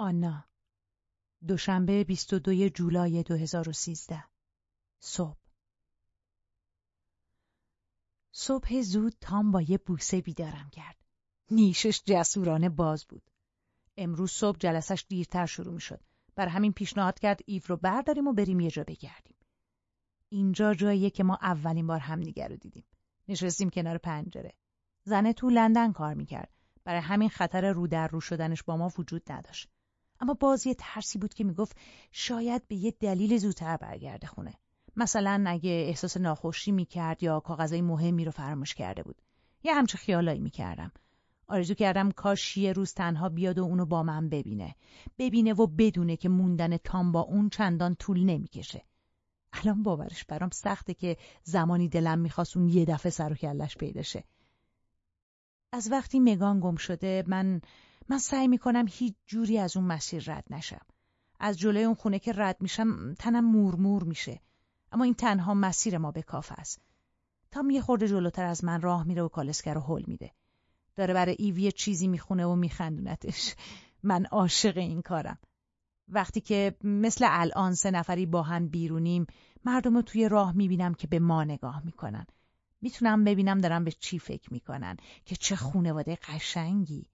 آنا دوشنبه 22 جولای 2013 صبح صبح زود تام با یه بوسه بیدارم کرد. نیشش جسورانه باز بود. امروز صبح جلسش دیرتر شروع می شد. بر همین پیشنهاد کرد ایو رو برداریم و بریم یه جا بگردیم. اینجا جاییه که ما اولین بار همدیگر رو دیدیم. نشستیم کنار پنجره. زنه تو لندن کار می‌کرد. برای همین خطر رو در رو شدنش با ما وجود نداشت. اما باز یه ترسی بود که می‌گفت شاید به یه دلیل زودتر برگرده خونه. مثلا اگه احساس ناخوشی می‌کرد یا کاغذای مهمی رو فراموش کرده بود. یه همچه خیالایی می‌کردم. آرزو کردم کاش یه روز تنها بیاد و اونو با من ببینه. ببینه و بدونه که موندن تام با اون چندان طول نمی‌کشه. الان باورش برام سخته که زمانی دلم می‌خواست اون یه دفعه سر و کلش پیدا شه. از وقتی مگان گم شده من من سعی می‌کنم هیچ جوری از اون مسیر رد نشم. از جلوی اون خونه که رد میشم تنم مورمور میشه. اما این تنها مسیر ما به کاف است. تام یه خورده جلوتر از من راه میره و کالسکر رو میده. داره برای ایوی چیزی می‌خونه و میخندونتش. من عاشق این کارم. وقتی که مثل الان سه نفری با هم بیرونیم مردم رو توی راه می‌بینم که به ما نگاه می‌کنن. می‌تونم ببینم دارم به چی فکر می‌کنن که چه خونواده قشنگی.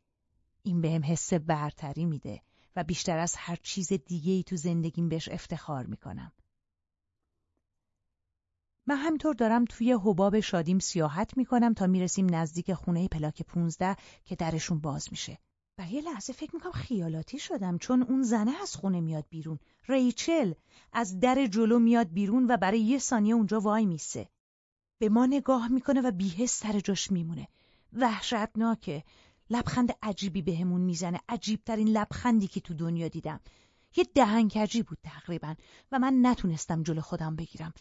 این بهم حس برتری میده و بیشتر از هر چیز دیگه ای تو زندگیم بهش افتخار می‌کنم. من همینطور دارم توی حباب شادیم سیاحت می‌کنم تا می‌رسیم نزدیک خونه پلاک پونزده که درشون باز میشه. و یه لحظه فکر می‌کنم خیالاتی شدم چون اون زنه از خونه میاد بیرون. ریچل از در جلو میاد بیرون و برای یه ثانیه اونجا وای میسه. به ما نگاه می‌کنه و بی‌حس سر جاش میمونه. وحشتناکه. لبخند عجیبی بهمون می‌زنه. عجیبترین لبخندی که تو دنیا دیدم. یه دهنکجی بود تقریبا و من نتونستم جلو خودم بگیرم.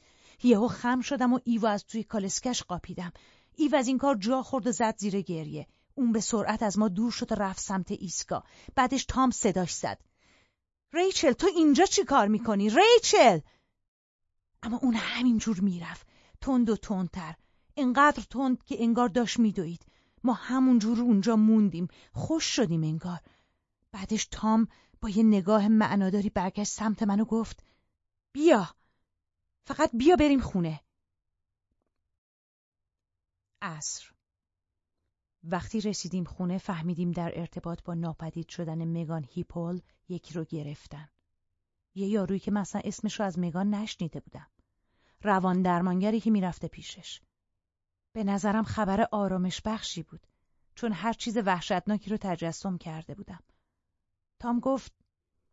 یهو خم شدم و ایو از توی کالسکش قاپیدم. ایو از این کار جا خورد و زد زیر گریه. اون به سرعت از ما دور شد و رفت سمت ایستگاه. بعدش تام صداش زد. ریچل تو اینجا چی کار می‌کنی؟ ریچل! اما اون همینجور می‌رفت. تند و تندتر. انقدر تند که انگار داشت میدوید. ما همونجور اونجا موندیم. خوش شدیم انگار. بعدش تام با یه نگاه معناداری برگشت سمت منو گفت بیا فقط بیا بریم خونه عصر وقتی رسیدیم خونه فهمیدیم در ارتباط با ناپدید شدن مگان هیپول یکی رو گرفتن. یه یارویی که مثلا اسمش رو از مگان نشنیده بودم. روان درمانگری که می‌رفته پیشش. به نظرم خبر آرامش بخشی بود چون هر چیز وحشتناکی رو تجسم کرده بودم. تام گفت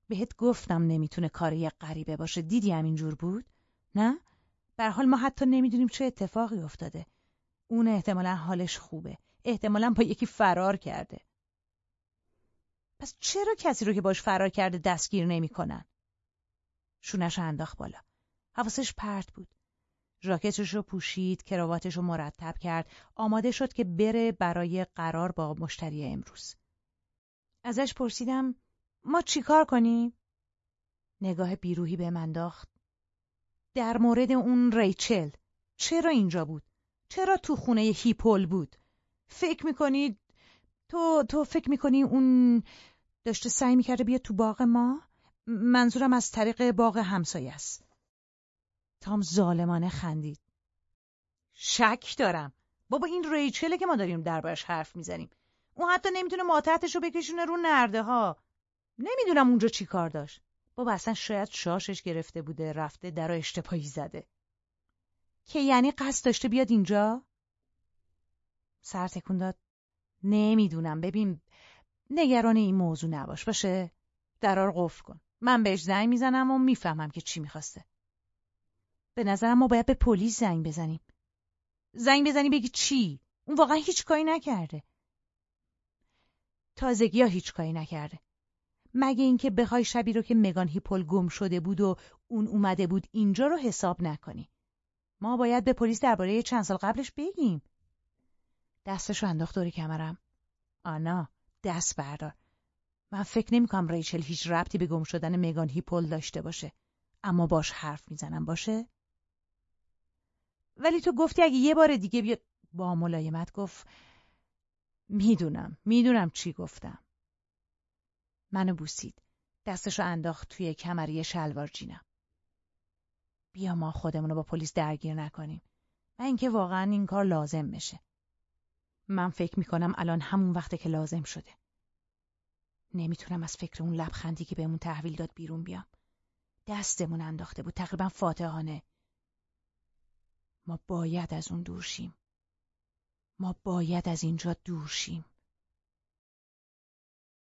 بهت گفتم نمی‌تونه کار یه غریبه باشه دیدی همینجور بود؟ نه؟ بر حال ما حتی نمی‌دونیم چه اتفاقی افتاده. اون احتمالا حالش خوبه. احتمالا با یکی فرار کرده. پس چرا کسی رو که باش فرار کرده دستگیر نمی‌کنن؟ شونش انداخت بالا. حواسش پرت بود. ژاکتش رو پوشید، کراواتش رو مرتب کرد، آماده شد که بره برای قرار با مشتری امروز. ازش پرسیدم ما چیکار کنیم؟ نگاه بیروهی به من داخت. در مورد اون ریچل چرا اینجا بود؟ چرا تو خونه هیپول بود؟ فکر می‌کنی تو تو فکر می‌کنی اون داشته سعی می‌کرده بیاد تو باغ ما؟ منظورم از طریق باغ همسایه است. تام ظالمانه خندید. شک دارم. بابا این ریچله که ما داریم دربارش حرف می‌زنیم. اون حتی نمی‌تونه ماتحتش رو بکشونه رو نرده ها. نمی‌دونم اونجا چی کار داشت. بابا اصلا شاید شاشش گرفته بوده رفته در اشتباهی زده. که یعنی قصد داشته بیاد اینجا؟ سر تکون داد نمی‌دونم ببین نگران این موضوع نباش باشه درار قفل کن من بهش زنگ می‌زنم و می‌فهمم که چی می‌خواسته به نظرم ما باید به پلیس زنگ بزنیم. زنگ بزنی بگی چی؟ اون واقعا هیچ کاری نکرده. تازگی ها هیچ کاری نکرده. مگه اینکه بخوای شبی رو که مگان هیپل گم شده بود و اون اومده بود اینجا رو حساب نکنی. ما باید به پلیس درباره چند سال قبلش بگیم. دستشو انداخت دور کمرم. آنا دست بردار. من فکر نمی‌کنم ریچل هیچ ربطی به گم شدن مگان هیپل داشته باشه. اما باش حرف می‌زنم باشه؟ ولی تو گفتی اگه یه بار دیگه بیاد با ملایمت گفت می‌دونم می‌دونم چی گفتم منو بوسید دستشو انداخت توی کمری شلوار جینم. بیا ما خودمونو با پلیس درگیر نکنیم و اینکه واقعا این کار لازم بشه. من فکر می‌کنم الان همون وقته که لازم شده. نمی‌تونم از فکر اون لبخندی که بهمون تحویل داد بیرون بیام. دستمون انداخته بود تقریبا فاتحانه. ما باید از اون دور شیم. ما باید از اینجا دور شیم.